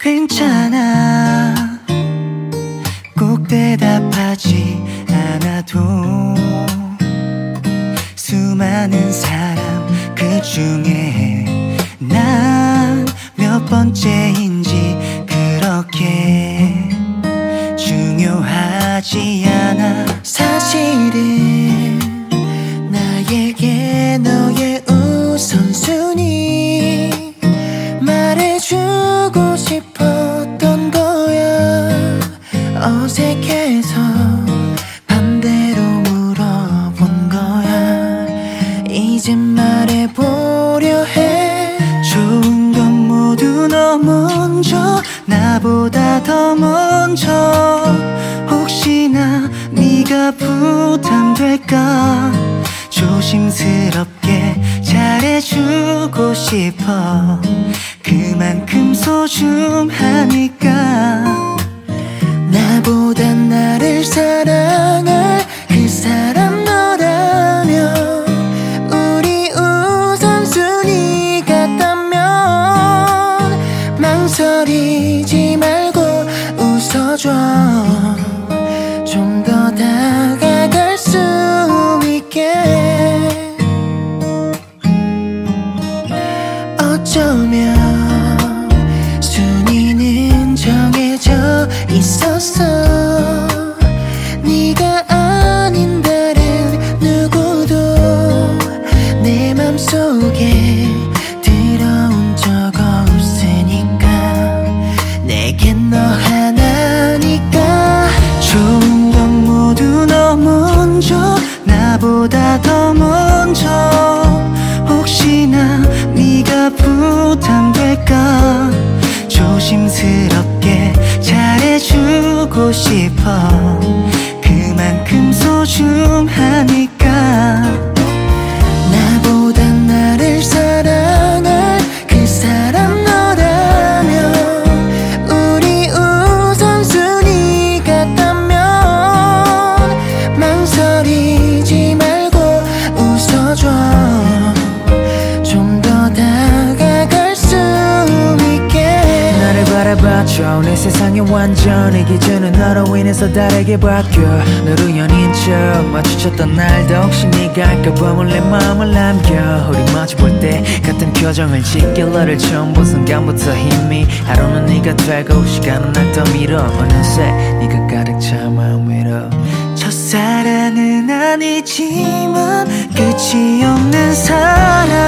괜찮아. 꼭 대답하지 않아도 수많은 사람 그 중에 난 몇 번째인지 그렇게 중요하지 않아. 사실은 어색해서 반대로 물어본 거야. 이제 말해보려 해. 좋은 건 모두 너 먼저 나보다 더 먼저. 혹시나 네가 부담될까? 조심스럽게 잘해주고 싶어. 그만큼 소중하니까 나보다 나를 사랑할 그 사람 너라면 우리 우선순위 같다면 망설이지 말고 웃어줘. 좀 더 다가갈 수 있게. 어쩌면 있었어 잘해주고 싶어. 그만큼 소중하니까 바라봐줘 내 세상이 완전히 기준은 너로 인해서 다르게 바뀌어. 너로 연인 척 마주쳤던 날도 혹시 네가 알까봐 몰래 마음을 남겨. 우리 마주 볼 때 같은 표정을 짓게 너를 처음 본 순간부터 힘이 하루는 네가 되고 시간은 날 더 밀어. 어느새 네가 가득 차 마음 위로. 첫사랑은 아니지만 끝이 없는 사랑